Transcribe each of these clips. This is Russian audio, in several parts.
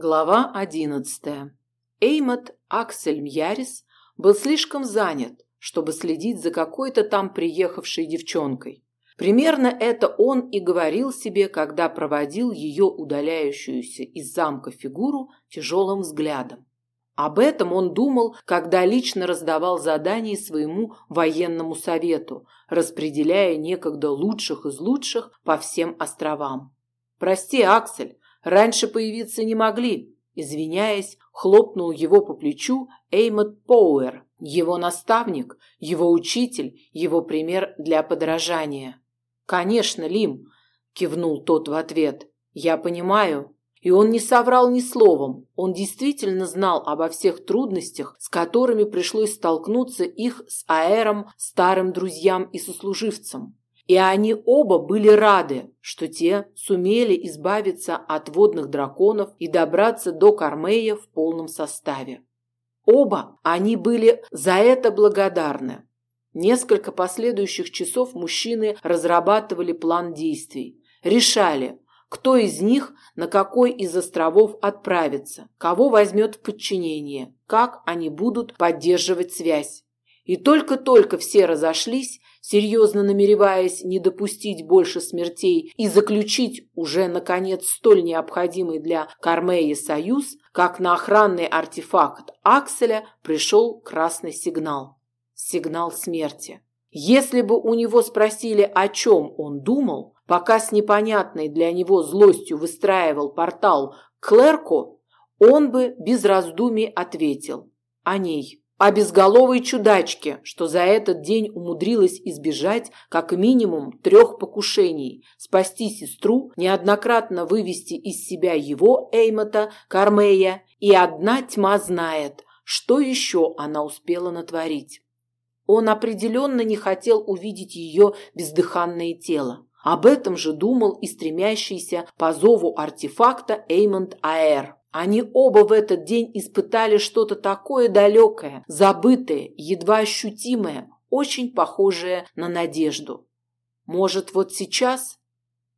Глава одиннадцатая. Эймот Аксель Мьярис был слишком занят, чтобы следить за какой-то там приехавшей девчонкой. Примерно это он и говорил себе, когда проводил ее удаляющуюся из замка фигуру тяжелым взглядом. Об этом он думал, когда лично раздавал задания своему военному совету, распределяя некогда лучших из лучших по всем островам. «Прости, Аксель, Раньше появиться не могли. Извиняясь, хлопнул его по плечу Эймот Поуэр, его наставник, его учитель, его пример для подражания. «Конечно, Лим», – кивнул тот в ответ. «Я понимаю». И он не соврал ни словом. Он действительно знал обо всех трудностях, с которыми пришлось столкнуться их с Аэром, старым друзьям и сослуживцем. И они оба были рады, что те сумели избавиться от водных драконов и добраться до Кармея в полном составе. Оба они были за это благодарны. Несколько последующих часов мужчины разрабатывали план действий, решали, кто из них на какой из островов отправится, кого возьмет в подчинение, как они будут поддерживать связь. И только-только все разошлись, серьезно намереваясь не допустить больше смертей и заключить уже, наконец, столь необходимый для Кармеи союз, как на охранный артефакт Акселя пришел красный сигнал. Сигнал смерти. Если бы у него спросили, о чем он думал, пока с непонятной для него злостью выстраивал портал к Клерку, он бы без раздумий ответил о ней о безголовой чудачке, что за этот день умудрилась избежать как минимум трех покушений, спасти сестру, неоднократно вывести из себя его, Эймота, Кармея, и одна тьма знает, что еще она успела натворить. Он определенно не хотел увидеть ее бездыханное тело. Об этом же думал и стремящийся по зову артефакта Эймонд Аэр. Они оба в этот день испытали что-то такое далекое, забытое, едва ощутимое, очень похожее на надежду. Может, вот сейчас?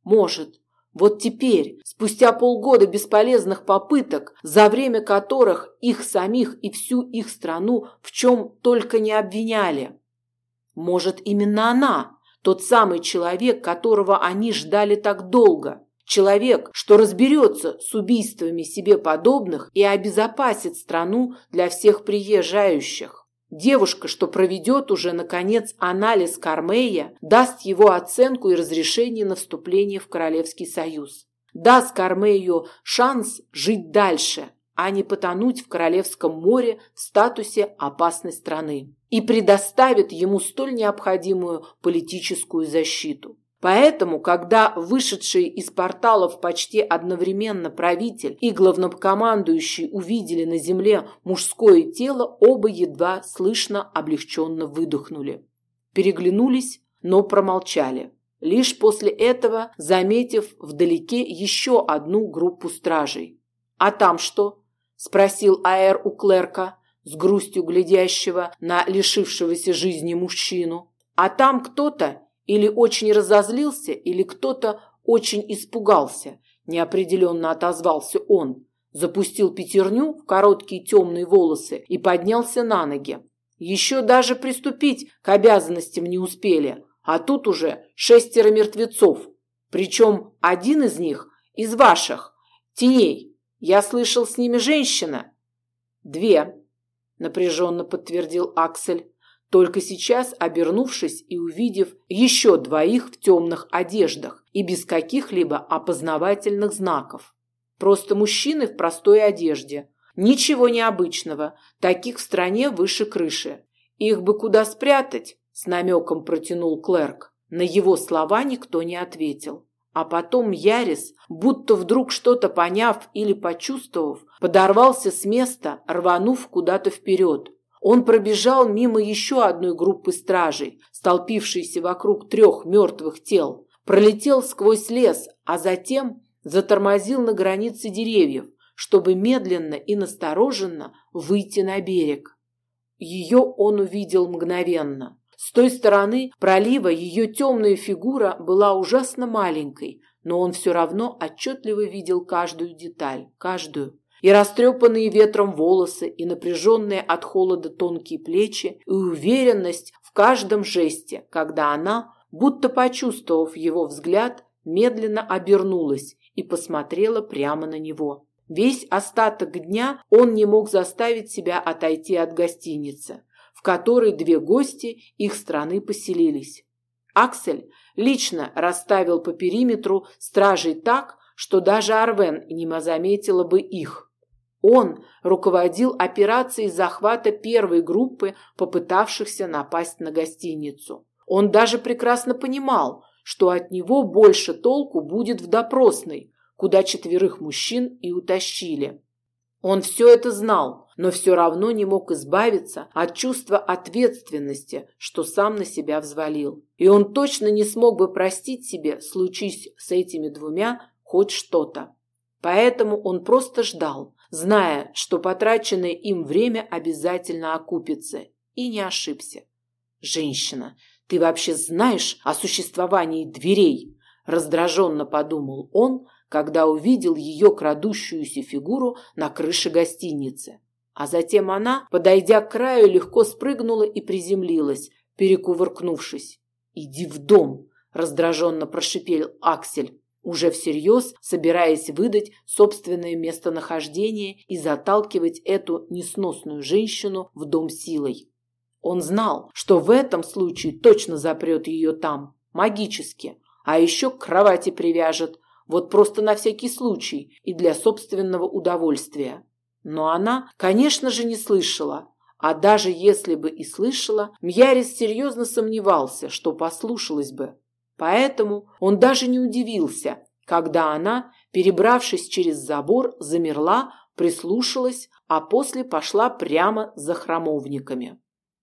Может. Вот теперь, спустя полгода бесполезных попыток, за время которых их самих и всю их страну в чем только не обвиняли. Может, именно она, тот самый человек, которого они ждали так долго – Человек, что разберется с убийствами себе подобных и обезопасит страну для всех приезжающих. Девушка, что проведет уже, наконец, анализ Кармея, даст его оценку и разрешение на вступление в Королевский союз. Даст Кармею шанс жить дальше, а не потонуть в Королевском море в статусе опасной страны. И предоставит ему столь необходимую политическую защиту. Поэтому, когда вышедшие из порталов почти одновременно правитель и главнокомандующий увидели на земле мужское тело, оба едва слышно облегченно выдохнули. Переглянулись, но промолчали. Лишь после этого, заметив вдалеке еще одну группу стражей. «А там что?» – спросил Аэр у клерка, с грустью глядящего на лишившегося жизни мужчину. «А там кто-то или очень разозлился, или кто-то очень испугался, неопределенно отозвался он. Запустил пятерню в короткие темные волосы и поднялся на ноги. Еще даже приступить к обязанностям не успели, а тут уже шестеро мертвецов. Причем один из них из ваших, теней. Я слышал, с ними женщина. Две, напряженно подтвердил Аксель. Только сейчас, обернувшись и увидев еще двоих в темных одеждах и без каких-либо опознавательных знаков. Просто мужчины в простой одежде. Ничего необычного, таких в стране выше крыши. Их бы куда спрятать, с намеком протянул клерк. На его слова никто не ответил. А потом Ярис, будто вдруг что-то поняв или почувствовав, подорвался с места, рванув куда-то вперед. Он пробежал мимо еще одной группы стражей, столпившейся вокруг трех мертвых тел, пролетел сквозь лес, а затем затормозил на границе деревьев, чтобы медленно и настороженно выйти на берег. Ее он увидел мгновенно. С той стороны пролива ее темная фигура была ужасно маленькой, но он все равно отчетливо видел каждую деталь, каждую. И растрепанные ветром волосы, и напряженные от холода тонкие плечи, и уверенность в каждом жесте, когда она, будто почувствовав его взгляд, медленно обернулась и посмотрела прямо на него. Весь остаток дня он не мог заставить себя отойти от гостиницы, в которой две гости их страны поселились. Аксель лично расставил по периметру стражей так, что даже Арвен не заметила бы их. Он руководил операцией захвата первой группы, попытавшихся напасть на гостиницу. Он даже прекрасно понимал, что от него больше толку будет в допросной, куда четверых мужчин и утащили. Он все это знал, но все равно не мог избавиться от чувства ответственности, что сам на себя взвалил. И он точно не смог бы простить себе, случись с этими двумя, хоть что-то. Поэтому он просто ждал, зная, что потраченное им время обязательно окупится, и не ошибся. «Женщина, ты вообще знаешь о существовании дверей?» раздраженно подумал он, когда увидел ее крадущуюся фигуру на крыше гостиницы. А затем она, подойдя к краю, легко спрыгнула и приземлилась, перекувыркнувшись. «Иди в дом!» – раздраженно прошипел Аксель, уже всерьез собираясь выдать собственное местонахождение и заталкивать эту несносную женщину в дом силой. Он знал, что в этом случае точно запрет ее там, магически, а еще к кровати привяжет, вот просто на всякий случай и для собственного удовольствия. Но она, конечно же, не слышала. А даже если бы и слышала, Мьярис серьезно сомневался, что послушалась бы. Поэтому он даже не удивился, когда она, перебравшись через забор, замерла, прислушалась, а после пошла прямо за храмовниками.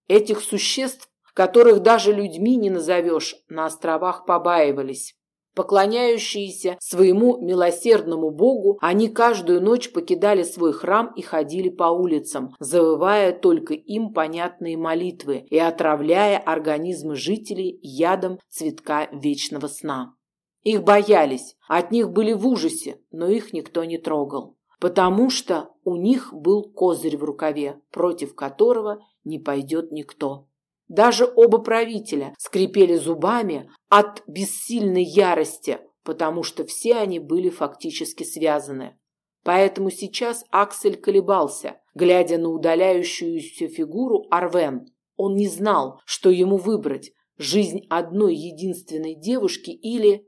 Этих существ, которых даже людьми не назовешь, на островах побаивались. Поклоняющиеся своему милосердному Богу, они каждую ночь покидали свой храм и ходили по улицам, завывая только им понятные молитвы и отравляя организмы жителей ядом цветка вечного сна. Их боялись, от них были в ужасе, но их никто не трогал, потому что у них был козырь в рукаве, против которого не пойдет никто. Даже оба правителя скрипели зубами от бессильной ярости, потому что все они были фактически связаны. Поэтому сейчас Аксель колебался, глядя на удаляющуюся фигуру Арвен. Он не знал, что ему выбрать – жизнь одной единственной девушки или…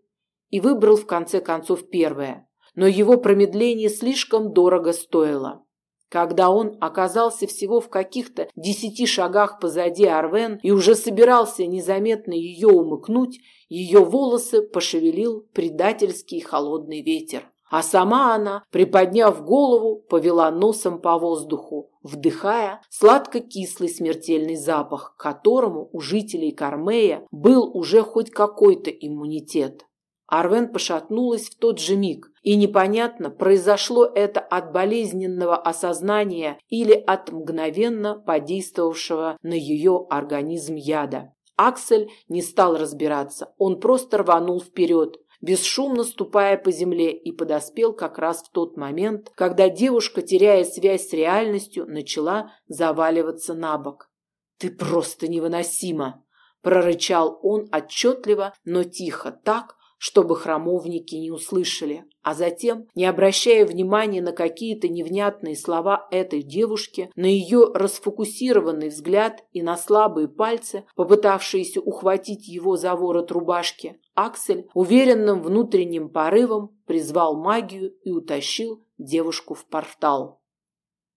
И выбрал в конце концов первое. Но его промедление слишком дорого стоило. Когда он оказался всего в каких-то десяти шагах позади Арвен и уже собирался незаметно ее умыкнуть, ее волосы пошевелил предательский холодный ветер. А сама она, приподняв голову, повела носом по воздуху, вдыхая сладко-кислый смертельный запах, к которому у жителей Кармея был уже хоть какой-то иммунитет. Арвен пошатнулась в тот же миг, и непонятно, произошло это от болезненного осознания или от мгновенно подействовавшего на ее организм яда. Аксель не стал разбираться, он просто рванул вперед, бесшумно ступая по земле и подоспел как раз в тот момент, когда девушка, теряя связь с реальностью, начала заваливаться на бок. «Ты просто невыносима!» – прорычал он отчетливо, но тихо, так, чтобы храмовники не услышали, а затем, не обращая внимания на какие-то невнятные слова этой девушки, на ее расфокусированный взгляд и на слабые пальцы, попытавшиеся ухватить его за ворот рубашки, Аксель уверенным внутренним порывом призвал магию и утащил девушку в портал.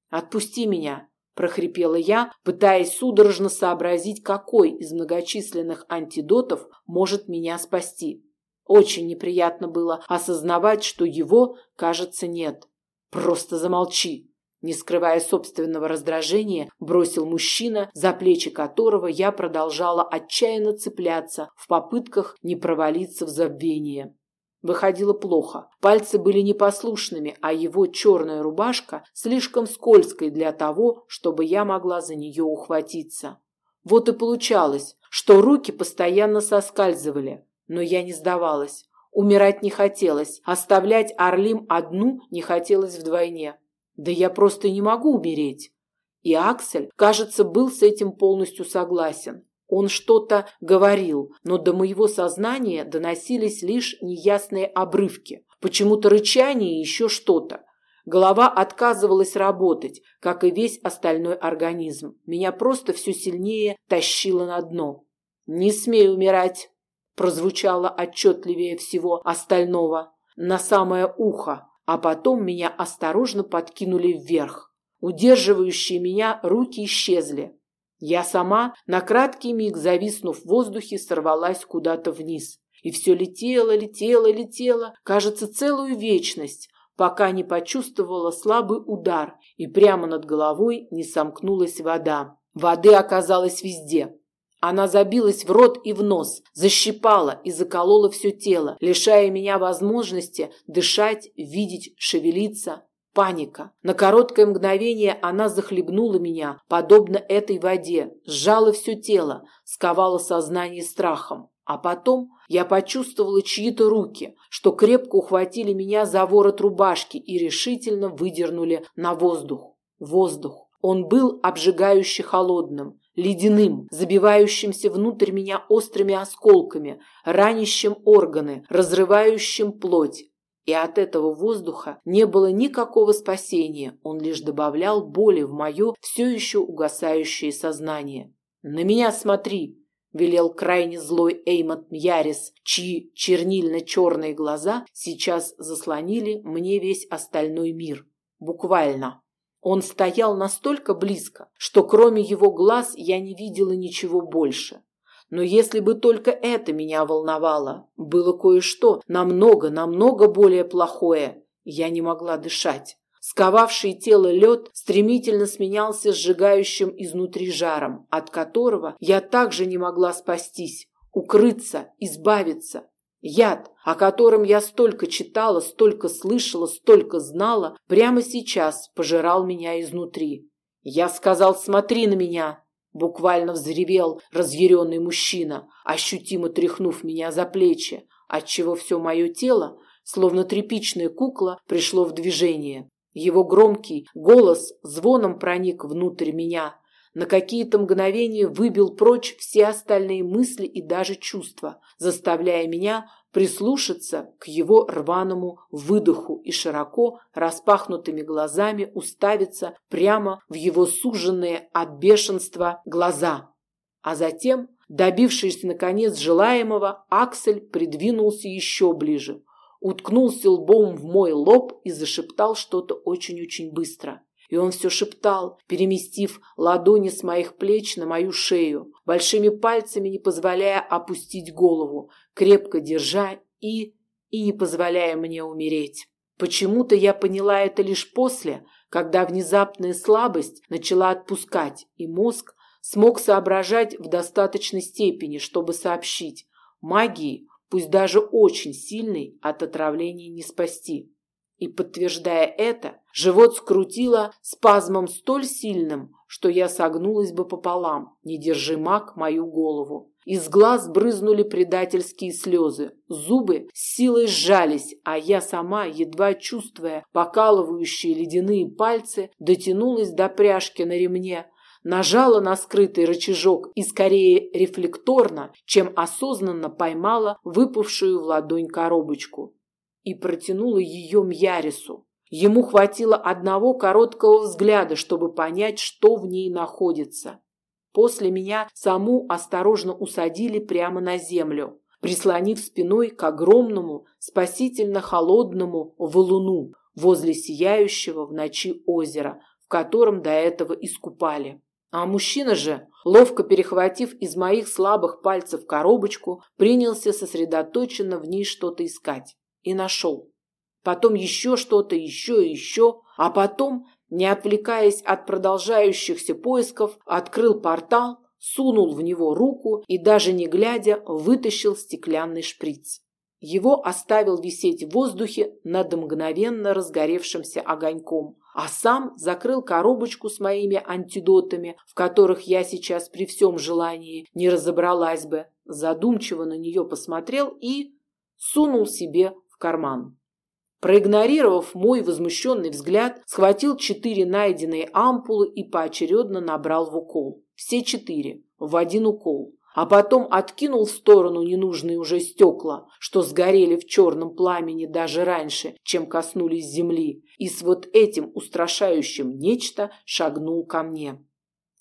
«Отпусти меня!» – прохрипела я, пытаясь судорожно сообразить, какой из многочисленных антидотов может меня спасти. Очень неприятно было осознавать, что его, кажется, нет. Просто замолчи. Не скрывая собственного раздражения, бросил мужчина, за плечи которого я продолжала отчаянно цепляться в попытках не провалиться в забвение. Выходило плохо. Пальцы были непослушными, а его черная рубашка слишком скользкой для того, чтобы я могла за нее ухватиться. Вот и получалось, что руки постоянно соскальзывали, но я не сдавалась. Умирать не хотелось, оставлять Орлим одну не хотелось вдвойне. Да я просто не могу умереть. И Аксель, кажется, был с этим полностью согласен. Он что-то говорил, но до моего сознания доносились лишь неясные обрывки. Почему-то рычание и еще что-то. Голова отказывалась работать, как и весь остальной организм. Меня просто все сильнее тащило на дно. «Не смей умирать!» Прозвучало отчетливее всего остального, на самое ухо, а потом меня осторожно подкинули вверх. Удерживающие меня руки исчезли. Я сама, на краткий миг зависнув в воздухе, сорвалась куда-то вниз. И все летело, летело, летело, кажется, целую вечность, пока не почувствовала слабый удар, и прямо над головой не сомкнулась вода. Воды оказалось везде. Она забилась в рот и в нос, защипала и заколола все тело, лишая меня возможности дышать, видеть, шевелиться. Паника. На короткое мгновение она захлебнула меня, подобно этой воде, сжала все тело, сковала сознание страхом. А потом я почувствовала чьи-то руки, что крепко ухватили меня за ворот рубашки и решительно выдернули на воздух. Воздух. Он был обжигающе холодным, ледяным, забивающимся внутрь меня острыми осколками, ранящим органы, разрывающим плоть. И от этого воздуха не было никакого спасения, он лишь добавлял боли в мое все еще угасающее сознание. «На меня смотри!» велел крайне злой Эймот Мьярис, чьи чернильно-черные глаза сейчас заслонили мне весь остальной мир. Буквально. Он стоял настолько близко, что кроме его глаз я не видела ничего больше. Но если бы только это меня волновало, было кое-что намного, намного более плохое. Я не могла дышать. Сковавший тело лед стремительно сменялся сжигающим изнутри жаром, от которого я также не могла спастись, укрыться, избавиться. Яд, о котором я столько читала, столько слышала, столько знала, прямо сейчас пожирал меня изнутри. Я сказал «смотри на меня», буквально взревел разъяренный мужчина, ощутимо тряхнув меня за плечи, отчего все мое тело, словно тряпичная кукла, пришло в движение. Его громкий голос звоном проник внутрь меня, на какие-то мгновения выбил прочь все остальные мысли и даже чувства, заставляя меня прислушаться к его рваному выдоху и широко распахнутыми глазами уставиться прямо в его суженные от бешенства глаза. А затем, добившись наконец желаемого, Аксель придвинулся еще ближе, уткнулся лбом в мой лоб и зашептал что-то очень-очень быстро. И он все шептал, переместив ладони с моих плеч на мою шею, большими пальцами не позволяя опустить голову, крепко держа и... и не позволяя мне умереть. Почему-то я поняла это лишь после, когда внезапная слабость начала отпускать, и мозг смог соображать в достаточной степени, чтобы сообщить. Магии пусть даже очень сильный, от отравления не спасти. И подтверждая это, живот скрутило спазмом столь сильным, что я согнулась бы пополам, не держи маг мою голову. Из глаз брызнули предательские слезы, зубы с силой сжались, а я сама, едва чувствуя покалывающие ледяные пальцы, дотянулась до пряжки на ремне, нажала на скрытый рычажок и скорее рефлекторно, чем осознанно поймала выпавшую в ладонь коробочку и протянула ее Мьярису. Ему хватило одного короткого взгляда, чтобы понять, что в ней находится. После меня саму осторожно усадили прямо на землю, прислонив спиной к огромному, спасительно холодному валуну возле сияющего в ночи озера, в котором до этого искупали. А мужчина же, ловко перехватив из моих слабых пальцев коробочку, принялся сосредоточенно в ней что-то искать. И нашел. Потом еще что-то, еще и еще. А потом, не отвлекаясь от продолжающихся поисков, открыл портал, сунул в него руку и, даже не глядя, вытащил стеклянный шприц. Его оставил висеть в воздухе над мгновенно разгоревшимся огоньком, а сам закрыл коробочку с моими антидотами, в которых я сейчас при всем желании не разобралась бы, задумчиво на нее посмотрел и сунул себе карман. Проигнорировав мой возмущенный взгляд, схватил четыре найденные ампулы и поочередно набрал в укол. Все четыре, в один укол а потом откинул в сторону ненужные уже стекла, что сгорели в черном пламени даже раньше, чем коснулись земли, и с вот этим устрашающим нечто шагнул ко мне.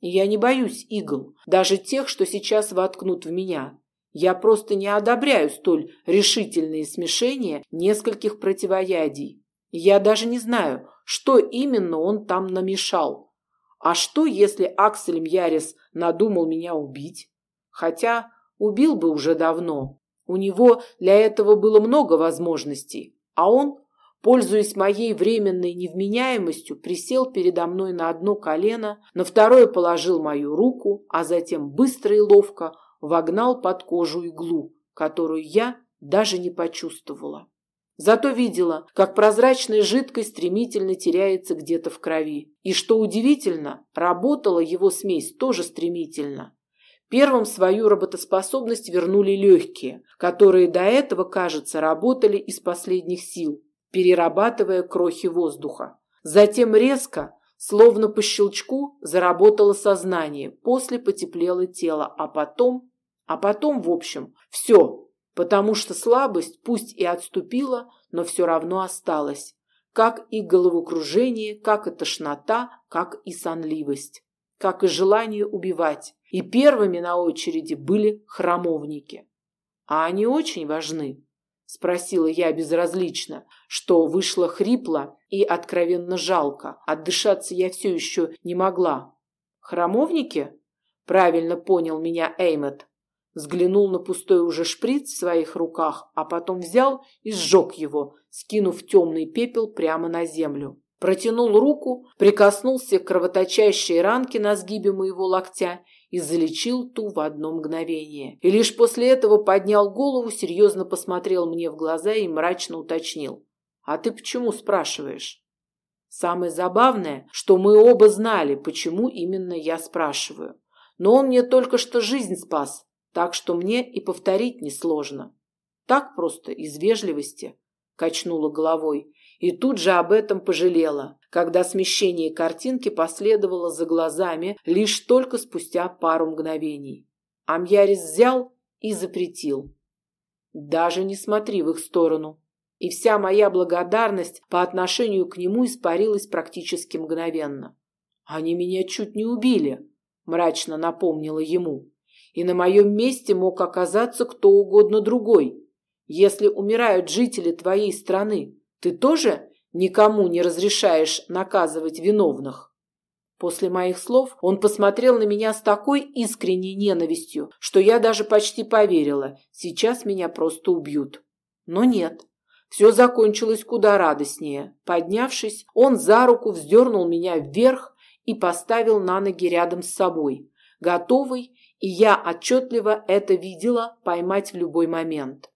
Я не боюсь игл, даже тех, что сейчас воткнут в меня. Я просто не одобряю столь решительные смешения нескольких противоядий. Я даже не знаю, что именно он там намешал. А что, если Аксель Мьярис надумал меня убить? Хотя убил бы уже давно. У него для этого было много возможностей, а он, пользуясь моей временной невменяемостью, присел передо мной на одно колено, на второе положил мою руку, а затем быстро и ловко вогнал под кожу иглу, которую я даже не почувствовала. Зато видела, как прозрачная жидкость стремительно теряется где-то в крови. И что удивительно, работала его смесь тоже стремительно. Первым свою работоспособность вернули легкие, которые до этого, кажется, работали из последних сил, перерабатывая крохи воздуха. Затем резко, словно по щелчку, заработало сознание, после потеплело тело, а потом... А потом, в общем, все, потому что слабость пусть и отступила, но все равно осталась. Как и головокружение, как и тошнота, как и сонливость, как и желание убивать и первыми на очереди были храмовники. А они очень важны, спросила я безразлично, что вышло хрипло и откровенно жалко. Отдышаться я все еще не могла. Храмовники? Правильно понял меня Эймет. Взглянул на пустой уже шприц в своих руках, а потом взял и сжег его, скинув темный пепел прямо на землю. Протянул руку, прикоснулся к кровоточащей ранке на сгибе моего локтя и залечил ту в одно мгновение. И лишь после этого поднял голову, серьезно посмотрел мне в глаза и мрачно уточнил. «А ты почему спрашиваешь?» Самое забавное, что мы оба знали, почему именно я спрашиваю. Но он мне только что жизнь спас, так что мне и повторить несложно. Так просто, из вежливости, качнула головой и тут же об этом пожалела, когда смещение картинки последовало за глазами лишь только спустя пару мгновений. Амьярис взял и запретил. Даже не смотри в их сторону. И вся моя благодарность по отношению к нему испарилась практически мгновенно. Они меня чуть не убили, мрачно напомнила ему. И на моем месте мог оказаться кто угодно другой. Если умирают жители твоей страны, ты тоже никому не разрешаешь наказывать виновных? После моих слов он посмотрел на меня с такой искренней ненавистью, что я даже почти поверила, сейчас меня просто убьют. Но нет. Все закончилось куда радостнее. Поднявшись, он за руку вздернул меня вверх и поставил на ноги рядом с собой, готовый, и я отчетливо это видела, поймать в любой момент.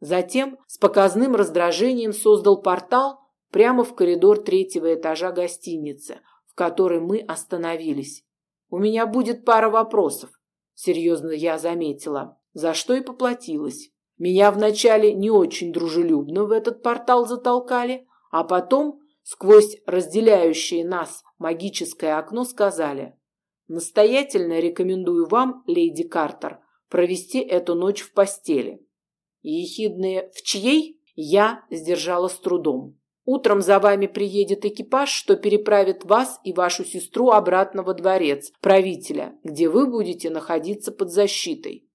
Затем с показным раздражением создал портал прямо в коридор третьего этажа гостиницы, в которой мы остановились. У меня будет пара вопросов, серьезно я заметила, за что и поплатилась. Меня вначале не очень дружелюбно в этот портал затолкали, а потом сквозь разделяющее нас магическое окно сказали: "Настоятельно рекомендую вам, леди Картер, провести эту ночь в постели". Ехидные «в чьей?» я сдержала с трудом. Утром за вами приедет экипаж, что переправит вас и вашу сестру обратно во дворец правителя, где вы будете находиться под защитой.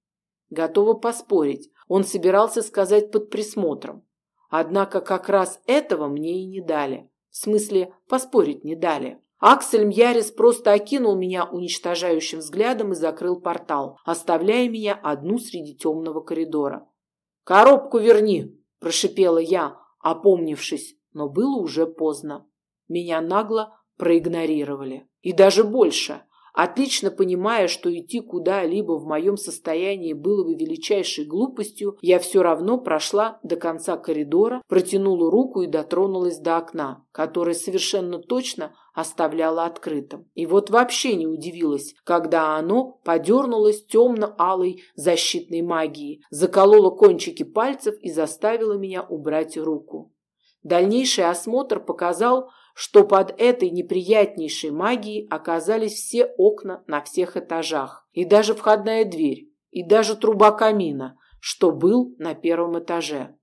Готова поспорить, он собирался сказать под присмотром. Однако как раз этого мне и не дали. В смысле, поспорить не дали. Аксель Мьярис просто окинул меня уничтожающим взглядом и закрыл портал, оставляя меня одну среди темного коридора. «Коробку верни!» – прошипела я, опомнившись, но было уже поздно. Меня нагло проигнорировали. И даже больше. Отлично понимая, что идти куда-либо в моем состоянии было бы величайшей глупостью, я все равно прошла до конца коридора, протянула руку и дотронулась до окна, которое совершенно точно оставляла открытым. И вот вообще не удивилась, когда оно подернулось темно-алой защитной магией, закололо кончики пальцев и заставило меня убрать руку. Дальнейший осмотр показал, что под этой неприятнейшей магией оказались все окна на всех этажах, и даже входная дверь, и даже труба камина, что был на первом этаже.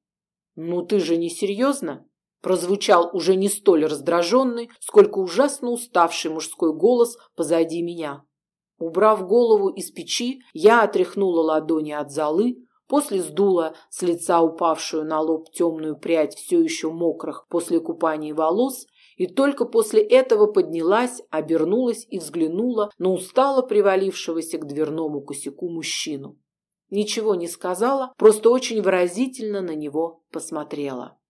«Ну ты же не серьезно?» прозвучал уже не столь раздраженный, сколько ужасно уставший мужской голос позади меня. Убрав голову из печи, я отряхнула ладони от золы, после сдула с лица упавшую на лоб темную прядь все еще мокрых после купания волос и только после этого поднялась, обернулась и взглянула на устало привалившегося к дверному косяку мужчину. Ничего не сказала, просто очень выразительно на него посмотрела.